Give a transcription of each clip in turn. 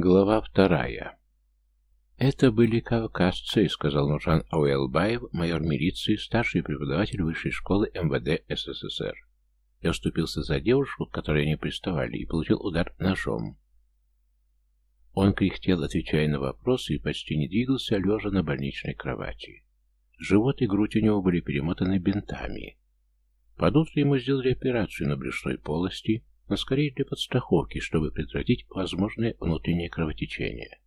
Глава вторая. «Это были кавказцы», — сказал Нуржан Ауэлбаев, майор милиции, старший преподаватель высшей школы МВД СССР. Я вступился за девушку, к которой они приставали, и получил удар ножом. Он кряхтел, отвечая на вопросы, и почти не двигался, лежа на больничной кровати. Живот и грудь у него были перемотаны бинтами. Под утро ему сделали операцию на брюшной полости, но скорее для подстраховки, чтобы предотвратить возможное внутреннее кровотечение.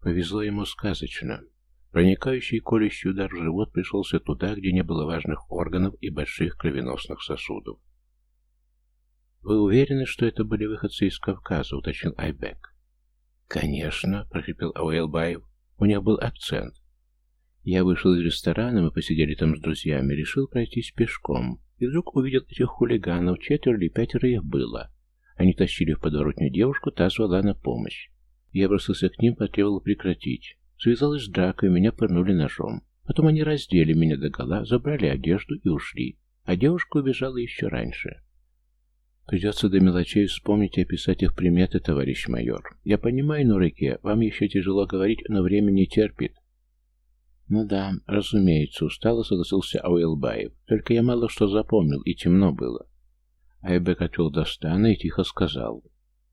Повезло ему сказочно. Проникающий колющий удар в живот пришелся туда, где не было важных органов и больших кровеносных сосудов. «Вы уверены, что это были выходцы из Кавказа?» — уточнил Айбек. «Конечно», — прохрипел Ауэлбаев. У него был акцент. Я вышел из ресторана, мы посидели там с друзьями, решил пройтись пешком. И вдруг увидел этих хулиганов, четверо или пятеро их было. Они тащили в подворотню девушку, та звала на помощь. Я бросился к ним, потребовал прекратить. Связалась драка, и меня пырнули ножом. Потом они раздели меня догола, забрали одежду и ушли. А девушка убежала еще раньше. Придется до мелочей вспомнить и описать их приметы, товарищ майор. Я понимаю, Нуреке, вам еще тяжело говорить, но время не терпит. Ну да, разумеется, устало согласился Ауэлбаев. Только я мало что запомнил, и темно было. Айбек отвел Достана и тихо сказал.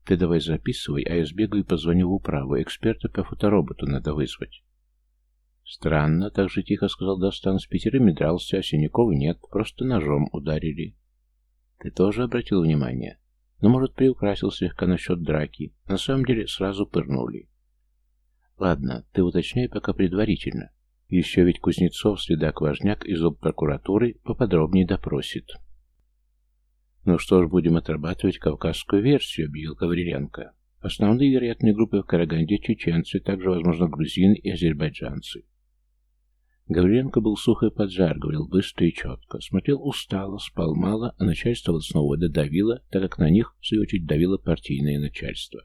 Ты давай записывай, а я сбегаю и позвоню в управу. Эксперта по фотороботу надо вызвать. Странно, так же тихо сказал Достан. С пятерыми дрался, а синяков нет, просто ножом ударили. Ты тоже обратил внимание? Ну, может, приукрасил слегка насчет драки. На самом деле, сразу пырнули. Ладно, ты уточняй пока предварительно. Еще ведь Кузнецов, следак-важняк из прокуратуры, поподробнее допросит. Ну что ж, будем отрабатывать кавказскую версию, объявил Гавриленко. Основные вероятные группы в Караганде чеченцы, также, возможно, грузины и азербайджанцы. Гавриленко был сухо и поджар, говорил быстро и четко. Смотрел устало, спал мало, а начальство снова додавило, так как на них, в свою очередь, давило партийное начальство.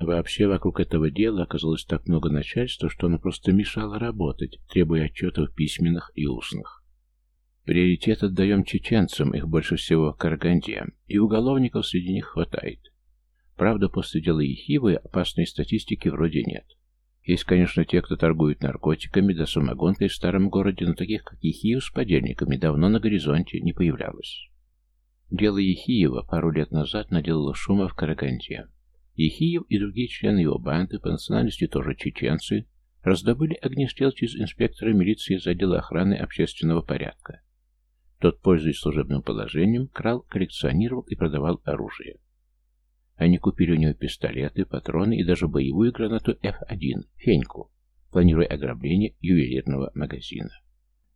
Вообще, вокруг этого дела оказалось так много начальства, что оно просто мешало работать, требуя отчетов письменных и устных. Приоритет отдаем чеченцам, их больше всего в Караганде, и уголовников среди них хватает. Правда, после дела Ехивы опасной статистики вроде нет. Есть, конечно, те, кто торгует наркотиками да самогонкой в старом городе, но таких, как Ехиев с подельниками, давно на горизонте не появлялось. Дело Ехиева пару лет назад наделало шума в Караганде. Ехиев и другие члены его банды, по национальности тоже чеченцы, раздобыли огнестрел через инспектора милиции из отдела охраны общественного порядка. Тот, пользуясь служебным положением, крал, коллекционировал и продавал оружие. Они купили у него пистолеты, патроны и даже боевую гранату F1, феньку, планируя ограбление ювелирного магазина.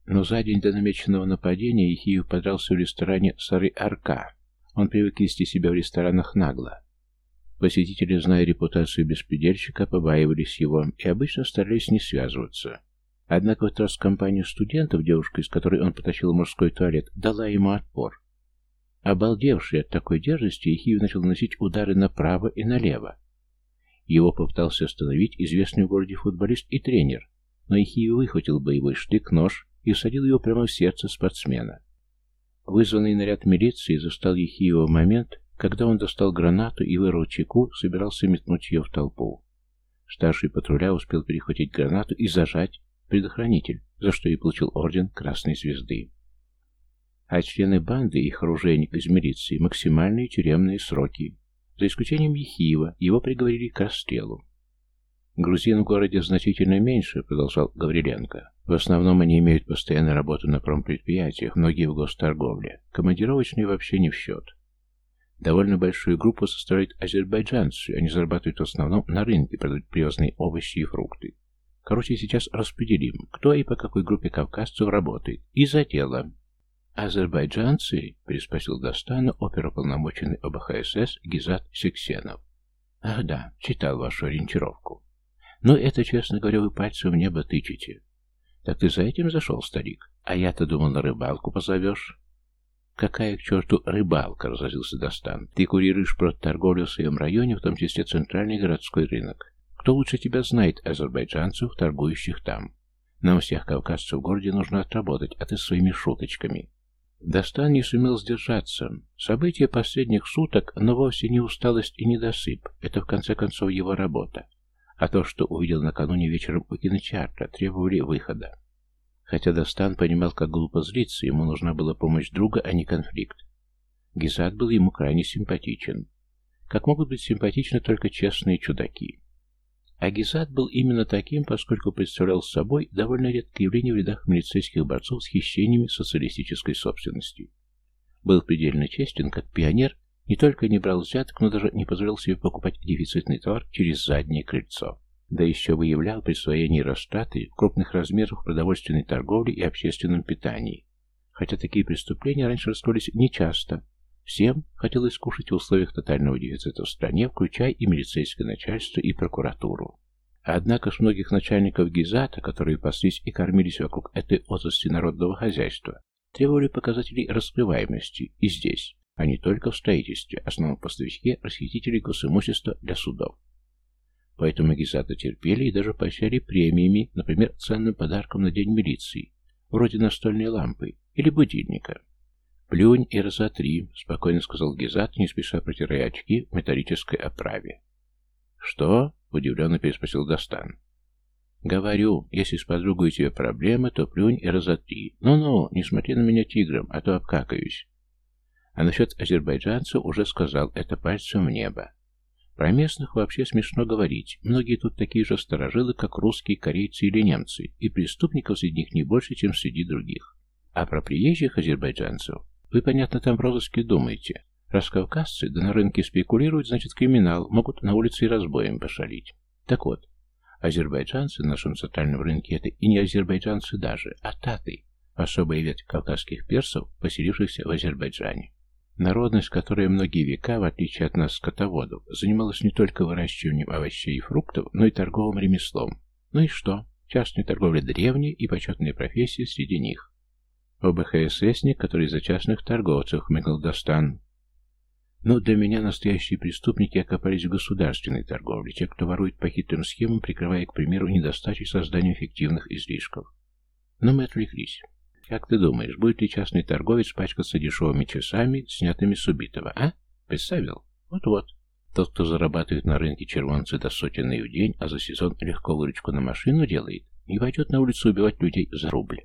Но за день до намеченного нападения Ехиев подрался в ресторане Сары Арка. Он привык вести себя в ресторанах нагло. Посетители, зная репутацию беспредельщика, побаивались его и обычно старались не связываться. Однако в этот раз компания студентов, девушка, из которой он потащил мужской туалет, дала ему отпор. Обалдевший от такой дерзости, Ихиев начал наносить удары направо и налево. Его попытался остановить известный в городе футболист и тренер, но Ихиев выхватил боевой штык-нож и всадил его прямо в сердце спортсмена. Вызванный наряд милиции застал Ехиева момент, когда он достал гранату и, вырвал чеку, собирался метнуть ее в толпу. Старший патруля успел перехватить гранату и зажать предохранитель, за что и получил орден Красной Звезды а члены банды и их оружейник из милиции максимальные тюремные сроки. За исключением Ехиева, его приговорили к расстрелу. «Грузин в городе значительно меньше», — продолжал Гавриленко. «В основном они имеют постоянную работу на промпредприятиях, многие в госторговле. Командировочные вообще не в счет. Довольно большую группу составляют азербайджанцы, они зарабатывают в основном на рынке, продают привозные овощи и фрукты. Короче, сейчас распределим, кто и по какой группе кавказцев работает. И за дело. «Азербайджанцы?» — переспросил Достану оперуполномоченный ОБХСС Гизат Сексенов. «Ах да, читал вашу ориентировку. Но это, честно говоря, вы пальцем в небо тычете. Так ты за этим зашел, старик? А я-то думал, на рыбалку позовешь». «Какая к черту рыбалка?» — разозлился Достан. «Ты курируешь торговлю в своем районе, в том числе центральный городской рынок. Кто лучше тебя знает азербайджанцев, торгующих там? Нам всех кавказцев в городе нужно отработать, а ты своими шуточками». Достан не сумел сдержаться. События последних суток, но вовсе не усталость и недосып. Это, в конце концов, его работа. А то, что увидел накануне вечером у кинотеатра, требовали выхода. Хотя Достан понимал, как глупо злиться, ему нужна была помощь друга, а не конфликт. Гизат был ему крайне симпатичен. Как могут быть симпатичны только честные чудаки. А Гизат был именно таким, поскольку представлял собой довольно редкое явление в рядах милицейских борцов с хищениями социалистической собственности. Был предельно честен, как пионер, не только не брал взяток, но даже не позволял себе покупать дефицитный товар через заднее крыльцо. Да еще выявлял присвоение растраты крупных размерах продовольственной торговли и общественном питании. Хотя такие преступления раньше раскрылись нечасто, Всем хотелось кушать в условиях тотального дефицита в стране, включая и милицейское начальство, и прокуратуру. Однако с многих начальников Гизата, которые паслись и кормились вокруг этой отрасли народного хозяйства, требовали показателей раскрываемости и здесь, а не только в строительстве, основном поставщике расхитителей госимущества для судов. Поэтому Гизата терпели и даже поощряли премиями, например, ценным подарком на День милиции, вроде настольной лампы или будильника. «Плюнь и разотри», — спокойно сказал Гизат, не спеша протирая очки в металлической оправе. «Что?» — удивленно переспросил Достан. «Говорю, если с подругой у тебя проблемы, то плюнь и разотри. Ну-ну, не смотри на меня тигром, а то обкакаюсь». А насчет азербайджанцев уже сказал, это пальцем в небо. Про местных вообще смешно говорить. Многие тут такие же сторожилы, как русские, корейцы или немцы, и преступников среди них не больше, чем среди других. А про приезжих азербайджанцев вы, понятно, там в розыске думаете. Раз кавказцы, да на рынке спекулируют, значит криминал, могут на улице и разбоем пошалить. Так вот, азербайджанцы на нашем центральном рынке это и не азербайджанцы даже, а таты, особая ветвь кавказских персов, поселившихся в Азербайджане. Народность, которая многие века, в отличие от нас, скотоводов, занималась не только выращиванием овощей и фруктов, но и торговым ремеслом. Ну и что? Частная торговля древняя и почетная профессия среди них. ОБХССник, который за частных торговцев, хмыкнул Достан. Но для меня настоящие преступники окопались в государственной торговле, те, кто ворует по хитрым схемам, прикрывая, к примеру, недостачей создания эффективных излишков. Но мы отвлеклись. Как ты думаешь, будет ли частный торговец пачкаться дешевыми часами, снятыми с убитого, а? Представил? Вот-вот. Тот, кто зарабатывает на рынке червонцы до сотенной в день, а за сезон легко выручку на машину делает, не пойдет на улицу убивать людей за рубль.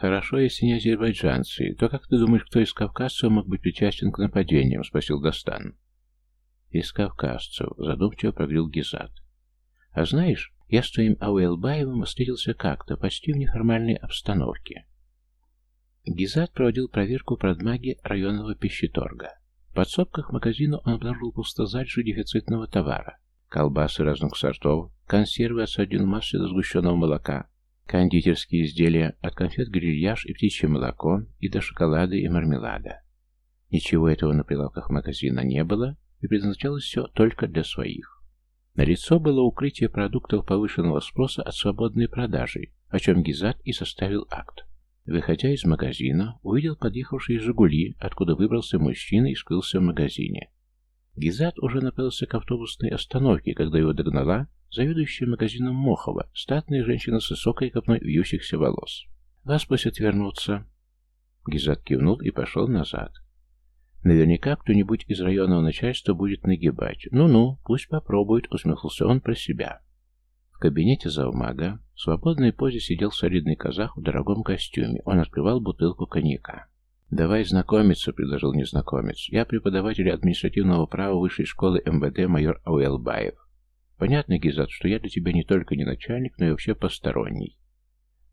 «Хорошо, если не азербайджанцы, то как ты думаешь, кто из кавказцев мог быть причастен к нападениям?» — спросил Достан. «Из кавказцев», — задумчиво проговорил Гизат. «А знаешь, я с твоим Ауэлбаевым встретился как-то, почти в неформальной обстановке». Гизат проводил проверку продмаги районного пищеторга. В подсобках магазина он обнаружил пустозальшую дефицитного товара. Колбасы разных сортов, консервы от сардин массы до сгущенного молока, кондитерские изделия, от конфет грильяж и птичье молоко, и до шоколада и мармелада. Ничего этого на прилавках магазина не было, и предназначалось все только для своих. На лицо было укрытие продуктов повышенного спроса от свободной продажи, о чем Гизат и составил акт. Выходя из магазина, увидел подъехавшие «Жигули», откуда выбрался мужчина и скрылся в магазине. Гизат уже направился к автобусной остановке, когда его догнала заведующая магазином Мохова, статная женщина с высокой копной вьющихся волос. «Вас просят вернуться». Гизат кивнул и пошел назад. Наверняка кто-нибудь из районного начальства будет нагибать. Ну-ну, пусть попробует, усмехнулся он про себя. В кабинете завмага в свободной позе сидел солидный казах в дорогом костюме. Он открывал бутылку коньяка. «Давай знакомиться», — предложил незнакомец. «Я преподаватель административного права высшей школы МВД майор Ауэлбаев. Понятно, Гизат, что я для тебя не только не начальник, но и вообще посторонний.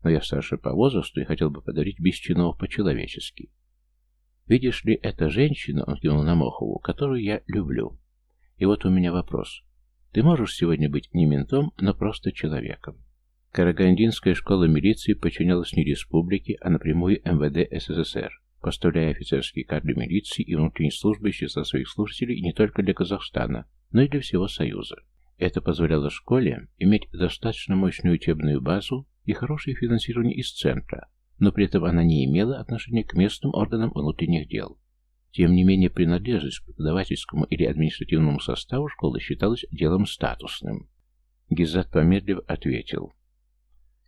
Но я старше по возрасту и хотел бы подарить без по-человечески. Видишь ли, эта женщина, он кинул на Мохову, которую я люблю. И вот у меня вопрос. Ты можешь сегодня быть не ментом, но просто человеком? Карагандинская школа милиции подчинялась не республике, а напрямую МВД СССР, поставляя офицерские кадры милиции и внутренней службы из числа своих служителей не только для Казахстана, но и для всего Союза. Это позволяло школе иметь достаточно мощную учебную базу и хорошее финансирование из центра, но при этом она не имела отношения к местным органам внутренних дел. Тем не менее, принадлежность к преподавательскому или административному составу школы считалась делом статусным. Гизат помедлив ответил.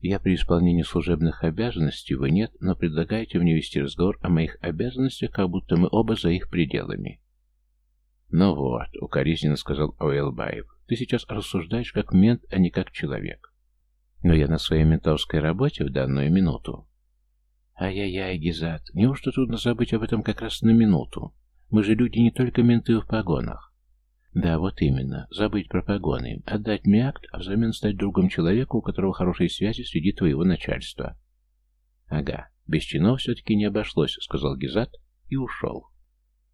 Я при исполнении служебных обязанностей, вы нет, но предлагаете мне вести разговор о моих обязанностях, как будто мы оба за их пределами. «Ну вот», — укоризненно сказал Уэлбаев, — «ты сейчас рассуждаешь как мент, а не как человек. Но я на своей ментовской работе в данную минуту». «Ай-яй-яй, Гизат, неужто трудно забыть об этом как раз на минуту? Мы же люди не только менты в погонах. Да, вот именно. Забыть про погоны. Отдать мне акт, а взамен стать другом человека, у которого хорошие связи среди твоего начальства. Ага, без чинов все-таки не обошлось, сказал Гизат и ушел.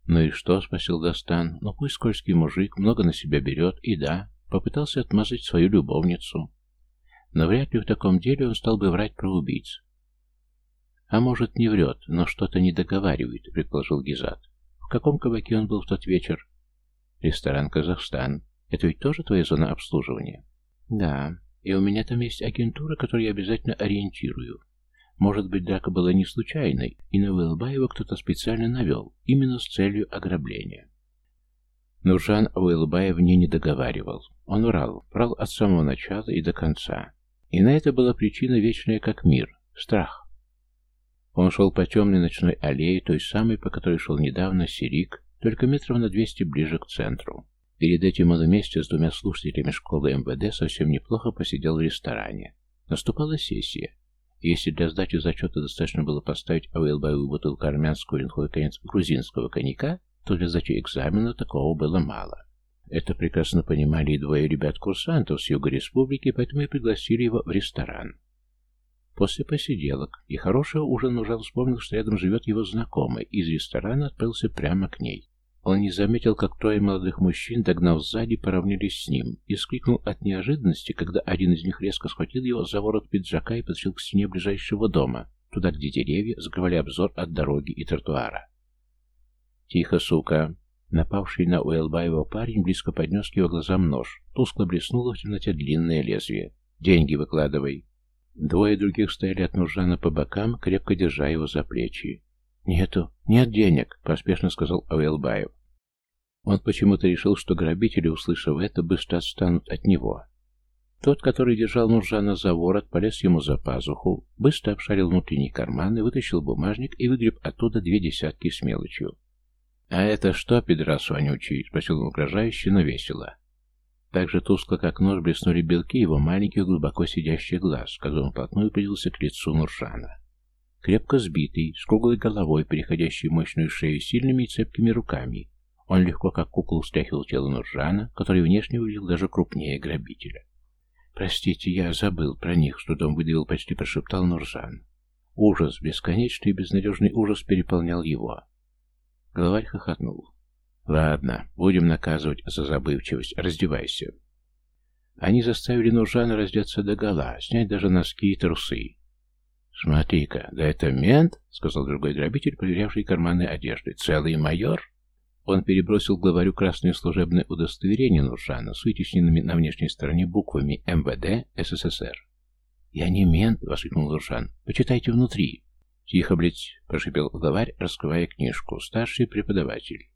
Ну и что, спросил Достан. Ну пусть скользкий мужик много на себя берет, и да, попытался отмазать свою любовницу. Но вряд ли в таком деле он стал бы врать про убийц. А может, не врет, но что-то не договаривает, предположил Гизат. В каком кабаке он был в тот вечер? Ресторан «Казахстан». Это ведь тоже твоя зона обслуживания? Да. И у меня там есть агентура, которую я обязательно ориентирую. Может быть, драка была не случайной, и на Уэлбаева кто-то специально навел, именно с целью ограбления. Но Жан Уэлбаев мне не договаривал. Он врал, врал от самого начала и до конца. И на это была причина вечная как мир — страх. Он шел по темной ночной аллее, той самой, по которой шел недавно Сирик, только метров на двести ближе к центру. Перед этим он вместе с двумя слушателями школы МВД совсем неплохо посидел в ресторане. Наступала сессия. Если для сдачи зачета достаточно было поставить авейлбовую бутылку армянского или на конец грузинского коньяка, то для сдачи экзамена такого было мало. Это прекрасно понимали и двое ребят-курсантов с Юга Республики, поэтому и пригласили его в ресторан. После посиделок и хорошего ужина Жан вспомнил, что рядом живет его знакомый, и из ресторана отправился прямо к ней. Он не заметил, как трое молодых мужчин, догнав сзади, поравнялись с ним, и вскрикнул от неожиданности, когда один из них резко схватил его за ворот пиджака и потащил к стене ближайшего дома, туда, где деревья закрывали обзор от дороги и тротуара. «Тихо, сука!» Напавший на Уэлбаева парень близко поднес к его глазам нож. Тускло блеснуло в темноте длинное лезвие. «Деньги выкладывай!» Двое других стояли от Нуржана по бокам, крепко держа его за плечи. «Нету, нет денег», — поспешно сказал Ауэлбаев. Он почему-то решил, что грабители, услышав это, быстро отстанут от него. Тот, который держал Нуржана за ворот, полез ему за пазуху, быстро обшарил внутренние карманы, вытащил бумажник и выгреб оттуда две десятки с мелочью. «А это что, пидрас вонючий?» — спросил он угрожающе, но весело. Так же тускло, как нож, блеснули белки его маленьких, глубоко сидящих глаз, когда он вплотную придался к лицу Нуршана. Крепко сбитый, с круглой головой, переходящей мощную шею сильными и цепкими руками, он легко, как кукол, стряхивал тело Нуржана, который внешне выглядел даже крупнее грабителя. «Простите, я забыл про них», — что дом выдавил, почти прошептал Нуржан. Ужас, бесконечный и безнадежный ужас переполнял его. Главарь хохотнул. Ладно, будем наказывать за забывчивость. Раздевайся. Они заставили Нуржана раздеться догола, снять даже носки и трусы. «Смотри-ка, да это мент?» — сказал другой грабитель, проверявший карманы одежды. «Целый майор?» Он перебросил главарю красное служебное удостоверение Нуржана с вытесненными на внешней стороне буквами МВД СССР. «Я не мент!» — воскликнул Нуржан. «Почитайте внутри!» «Тихо, блядь!» — прошипел главарь, раскрывая книжку. «Старший преподаватель».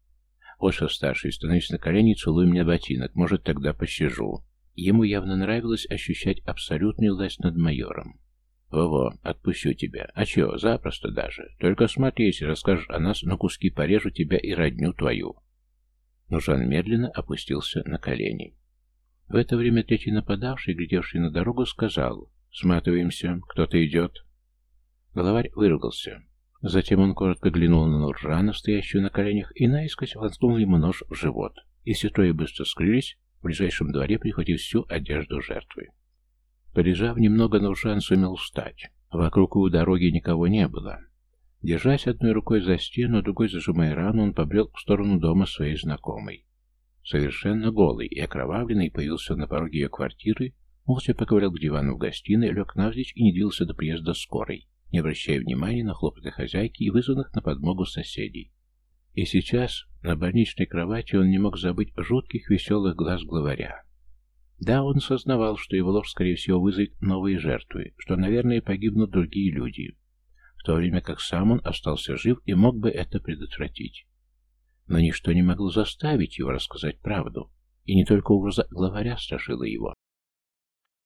Оша старший, становись на колени и целуй меня ботинок, может, тогда пощажу. Ему явно нравилось ощущать абсолютную власть над майором. «Во-во, отпущу тебя. А чё, запросто даже. Только смотри, если расскажешь о нас, на куски порежу тебя и родню твою». Но Жан медленно опустился на колени. В это время третий нападавший, глядевший на дорогу, сказал «Сматываемся, кто-то идет». Головарь выругался. Затем он коротко глянул на Нуржана, стоящую на коленях, и наискось воткнул ему нож в живот. И все трое быстро скрылись в ближайшем дворе, прихватив всю одежду жертвы. Полежав немного, Нуржан сумел встать. Вокруг у дороги никого не было. Держась одной рукой за стену, другой зажимая рану, он побрел в сторону дома своей знакомой. Совершенно голый и окровавленный появился на пороге ее квартиры, молча поковырял к дивану в гостиной, лег навзничь и не двинулся до приезда скорой не обращая внимания на хлопоты хозяйки и вызванных на подмогу соседей. И сейчас на больничной кровати он не мог забыть жутких веселых глаз главаря. Да, он сознавал, что его ложь, скорее всего, вызовет новые жертвы, что, наверное, погибнут другие люди, в то время как сам он остался жив и мог бы это предотвратить. Но ничто не могло заставить его рассказать правду, и не только угроза главаря страшила его.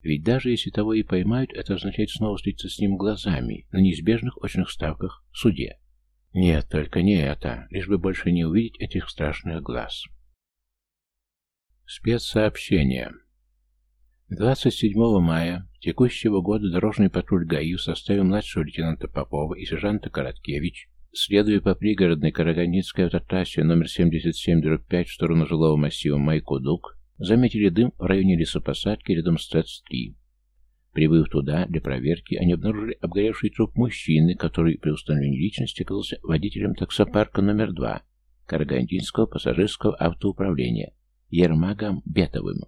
Ведь даже если того и поймают, это означает снова встретиться с ним глазами на неизбежных очных ставках в суде. Нет, только не это, лишь бы больше не увидеть этих страшных глаз. Спецсообщение. 27 мая текущего года дорожный патруль ГАИ в составе младшего лейтенанта Попова и сержанта Короткевич, следуя по пригородной Карагандинской автотрассе номер 77-5 в сторону жилого массива Майкодук, заметили дым в районе лесопосадки рядом с ТЭЦ-3. Прибыв туда для проверки, они обнаружили обгоревший труп мужчины, который при установлении личности оказался водителем таксопарка номер 2 Карагандинского пассажирского автоуправления Ермагом Бетовым.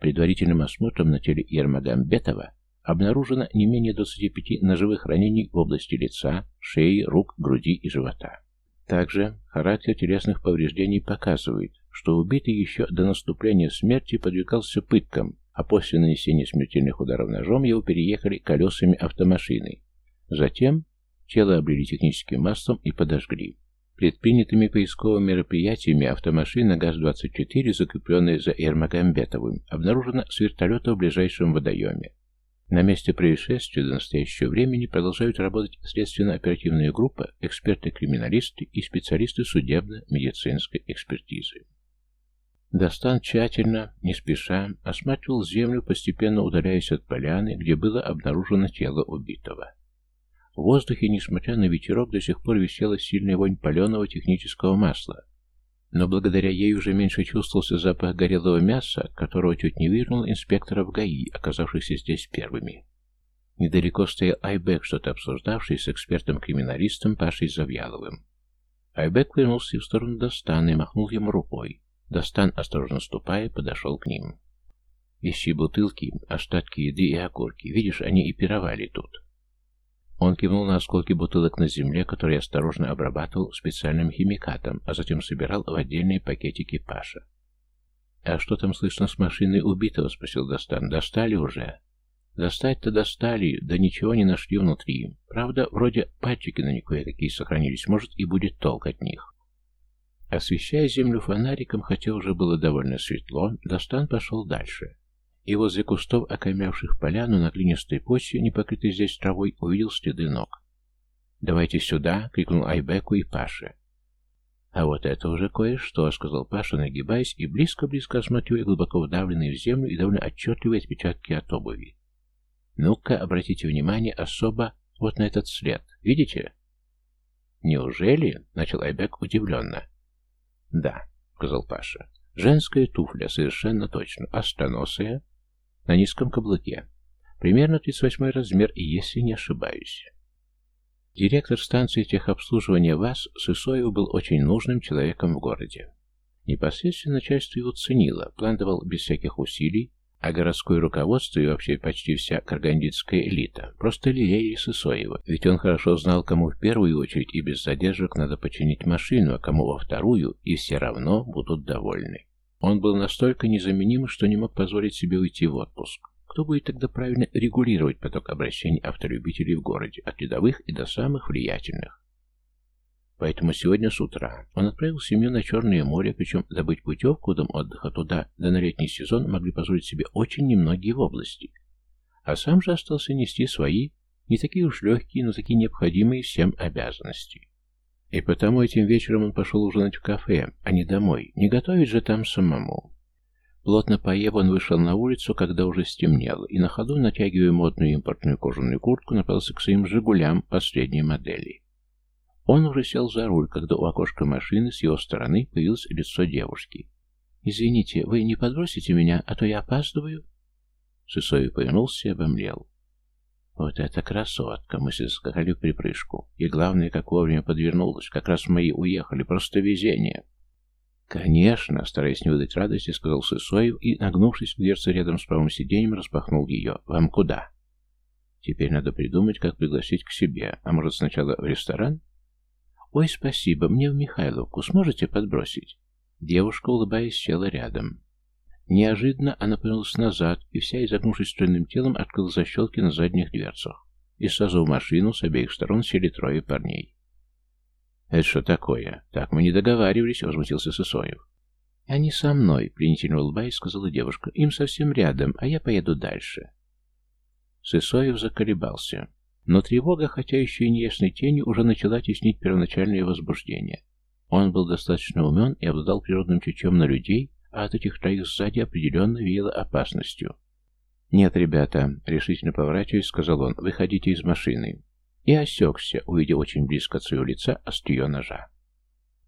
Предварительным осмотром на теле Ермагамбетова обнаружено не менее 25 ножевых ранений в области лица, шеи, рук, груди и живота. Также характер телесных повреждений показывает, что убитый еще до наступления смерти подвигался пыткам, а после нанесения смертельных ударов ножом его переехали колесами автомашины. Затем тело облили техническим маслом и подожгли. Предпринятыми поисковыми мероприятиями автомашина ГАЗ-24, закрепленная за Эрмагамбетовым, обнаружена с вертолета в ближайшем водоеме. На месте происшествия до настоящего времени продолжают работать следственно-оперативная группа, эксперты-криминалисты и специалисты судебно-медицинской экспертизы. Достан тщательно, не спеша, осматривал землю, постепенно удаляясь от поляны, где было обнаружено тело убитого. В воздухе, несмотря на ветерок, до сих пор висела сильная вонь паленого технического масла. Но благодаря ей уже меньше чувствовался запах горелого мяса, которого чуть не вырнул инспекторов ГАИ, оказавшихся здесь первыми. Недалеко стоял Айбек, что-то обсуждавший с экспертом-криминалистом Пашей Завьяловым. Айбек вернулся в сторону Достана и махнул ему рукой. Достан, осторожно ступая, подошел к ним. «Ищи бутылки, остатки еды и окурки. Видишь, они и пировали тут. Он кивнул на осколки бутылок на земле, которые осторожно обрабатывал специальным химикатом, а затем собирал в отдельные пакетики Паша. «А что там слышно с машиной убитого?» — спросил Достан. «Достали уже?» «Достать-то достали, да ничего не нашли внутри. Правда, вроде пальчики на них кое-какие сохранились, может, и будет толк от них». Освещая землю фонариком, хотя уже было довольно светло, Достан пошел дальше и возле кустов, окаймявших поляну на глинистой почве, не покрытой здесь травой, увидел следы ног. «Давайте сюда!» — крикнул Айбеку и Паше. «А вот это уже кое-что», — сказал Паша, нагибаясь и близко-близко осматривая глубоко вдавленные в землю и довольно отчетливые отпечатки от обуви. «Ну-ка, обратите внимание особо вот на этот след. Видите?» «Неужели?» — начал Айбек удивленно. «Да», — сказал Паша. «Женская туфля, совершенно точно. Остроносая, на низком каблуке. Примерно 38 размер, если не ошибаюсь. Директор станции техобслуживания ВАЗ Сысоев был очень нужным человеком в городе. Непосредственно начальство его ценило, план без всяких усилий, а городское руководство и вообще почти вся каргандинская элита просто лелеяли Сысоева, ведь он хорошо знал, кому в первую очередь и без задержек надо починить машину, а кому во вторую, и все равно будут довольны. Он был настолько незаменим, что не мог позволить себе уйти в отпуск. Кто будет тогда правильно регулировать поток обращений автолюбителей в городе, от рядовых и до самых влиятельных? Поэтому сегодня с утра он отправил семью на Черное море, причем добыть путевку дом отдыха туда, да на летний сезон могли позволить себе очень немногие в области. А сам же остался нести свои, не такие уж легкие, но такие необходимые всем обязанности. И потому этим вечером он пошел ужинать в кафе, а не домой. Не готовить же там самому. Плотно поев, он вышел на улицу, когда уже стемнело, и на ходу, натягивая модную импортную кожаную куртку, направился к своим «Жигулям» последней модели. Он уже сел за руль, когда у окошка машины с его стороны появилось лицо девушки. «Извините, вы не подбросите меня, а то я опаздываю?» Сысоев повернулся и обомлел. Вот эта красотка! Мы скакали в припрыжку. И главное, как вовремя подвернулась. Как раз мои уехали. Просто везение. «Конечно!» — стараясь не выдать радости, сказал Сысоев и, нагнувшись к дверце рядом с правым сиденьем, распахнул ее. «Вам куда?» «Теперь надо придумать, как пригласить к себе. А может, сначала в ресторан?» «Ой, спасибо. Мне в Михайловку. Сможете подбросить?» Девушка, улыбаясь, села рядом. Неожиданно она повернулась назад и вся, изогнувшись стройным телом, открыла защелки на задних дверцах. И сразу в машину с обеих сторон сели трое парней. «Это что такое? Так мы не договаривались», — возмутился Сысоев. «Они со мной», — пленительно улыбаясь, сказала девушка. «Им совсем рядом, а я поеду дальше». Сысоев заколебался. Но тревога, хотя еще и неясной тенью, уже начала теснить первоначальное возбуждение. Он был достаточно умен и обладал природным чутьем на людей, а от этих троих сзади определенно веяло опасностью. «Нет, ребята», — решительно поворачиваясь, сказал он, — «выходите из машины». И осекся, увидев очень близко от своего лица острие ножа.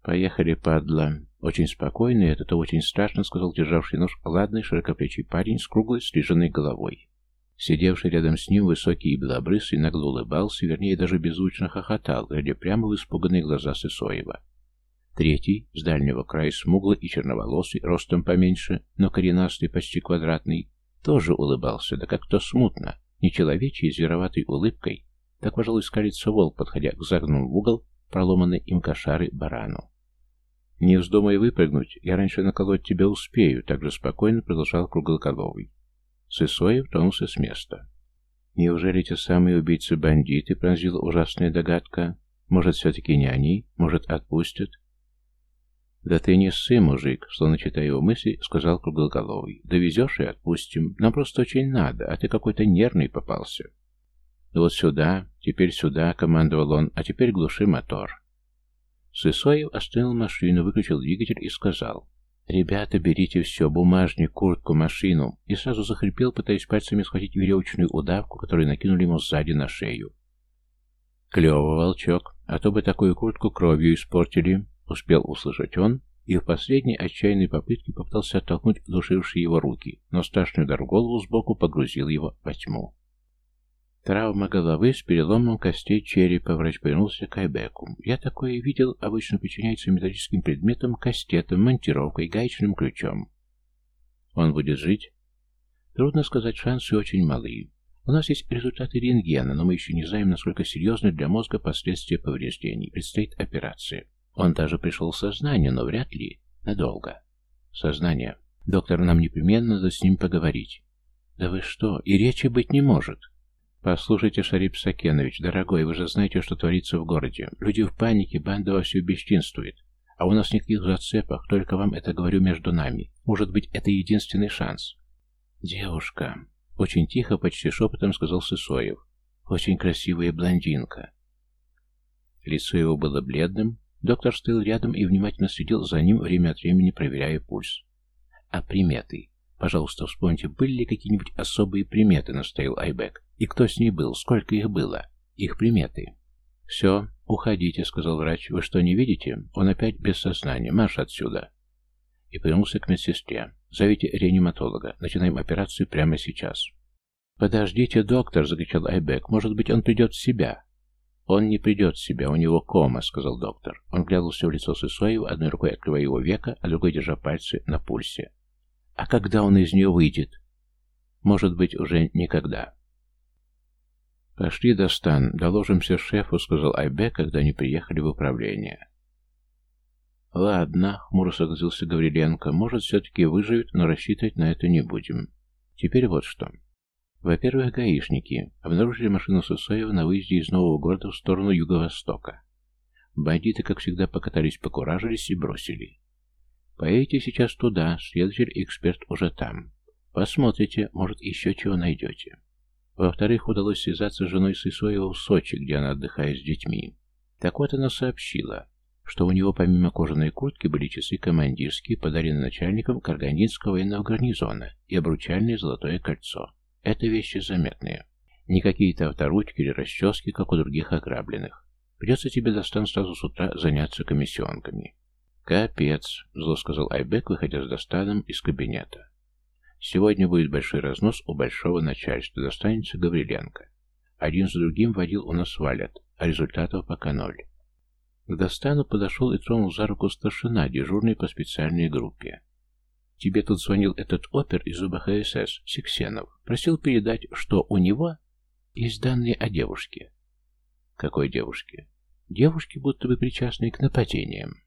«Поехали, падла!» Очень спокойно, и это очень страшно, сказал державший нож ладный широкоплечий парень с круглой стриженной головой. Сидевший рядом с ним высокий и белобрысый нагло улыбался, вернее, даже беззвучно хохотал, глядя прямо в испуганные глаза Сысоева. Третий, с дальнего края смуглый и черноволосый, ростом поменьше, но коренастый, почти квадратный, тоже улыбался, да как-то смутно, нечеловечьей, звероватой улыбкой, так, пожалуй, скалится волк, подходя к загнанному в угол проломанной им кошары барану. «Не вздумай выпрыгнуть, я раньше наколоть тебя успею», — также спокойно продолжал круглоголовый. Сысоев тронулся с места. «Неужели те самые убийцы-бандиты?» — пронзила ужасная догадка. «Может, все-таки не они? Может, отпустят?» «Да ты не ссы, мужик», — словно читая его мысли, сказал круглоголовый. «Довезешь и отпустим. Нам просто очень надо, а ты какой-то нервный попался». «Вот сюда, теперь сюда», — командовал он, — «а теперь глуши мотор». Сысоев остановил машину, выключил двигатель и сказал. «Ребята, берите все, бумажник, куртку, машину!» И сразу захрипел, пытаясь пальцами схватить веревочную удавку, которую накинули ему сзади на шею. «Клево, волчок, а то бы такую куртку кровью испортили!» Успел услышать он, и в последней отчаянной попытке попытался оттолкнуть душившие его руки, но страшный удар в голову сбоку погрузил его во тьму. Травма головы с переломом костей черепа. Врач повернулся к Айбеку. Я такое видел, обычно подчиняется металлическим предметам, кастетом, монтировкой, гаечным ключом. Он будет жить? Трудно сказать, шансы очень малы. У нас есть результаты рентгена, но мы еще не знаем, насколько серьезны для мозга последствия повреждений. Предстоит операция. Он даже пришел в сознание, но вряд ли. Надолго. Сознание. Доктор, нам непременно надо с ним поговорить. Да вы что, и речи быть не может. «Послушайте, Шарип Сакенович, дорогой, вы же знаете, что творится в городе. Люди в панике, банда вовсю бесчинствует. А у нас никаких зацепок, только вам это говорю между нами. Может быть, это единственный шанс». «Девушка», — очень тихо, почти шепотом сказал Сысоев. «Очень красивая блондинка». Лицо его было бледным. Доктор стоял рядом и внимательно следил за ним, время от времени проверяя пульс. «А приметы? Пожалуйста, вспомните, были ли какие-нибудь особые приметы?» — настоял Айбек. И кто с ней был? Сколько их было? Их приметы. «Все, уходите», — сказал врач. «Вы что, не видите? Он опять без сознания. Марш отсюда». И повернулся к медсестре. «Зовите реаниматолога. Начинаем операцию прямо сейчас». «Подождите, доктор», — закричал Айбек. «Может быть, он придет в себя». «Он не придет в себя, у него кома», — сказал доктор. Он глянулся в лицо Сысоева, одной рукой открывая его века, а другой держа пальцы на пульсе. «А когда он из нее выйдет?» «Может быть, уже никогда». «Пошли, Достан, доложимся шефу», — сказал Айбе, когда они приехали в управление. «Ладно», — хмуро согласился Гавриленко, — «может, все-таки выживет, но рассчитывать на это не будем. Теперь вот что. Во-первых, гаишники обнаружили машину Сусоева на выезде из нового города в сторону юго-востока. Бандиты, как всегда, покатались, покуражились и бросили. Поедете сейчас туда, следователь эксперт уже там. Посмотрите, может, еще чего найдете. Во-вторых, удалось связаться с женой Сысоева в Сочи, где она отдыхает с детьми. Так вот она сообщила, что у него помимо кожаной куртки были часы командирские, подаренные начальником Каргандинского военного гарнизона и обручальное золотое кольцо. Это вещи заметные. Не какие-то авторучки или расчески, как у других ограбленных. Придется тебе, Достан, сразу с утра заняться комиссионками. «Капец», — зло сказал Айбек, выходя с Достаном из кабинета. Сегодня будет большой разнос у большого начальства, достанется Гавриленко. Один за другим водил у нас валят, а результатов пока ноль. К Достану подошел и тронул за руку старшина, дежурный по специальной группе. Тебе тут звонил этот опер из УБХСС, Сексенов. Просил передать, что у него есть данные о девушке. Какой девушке? Девушке, будто бы причастной к нападениям.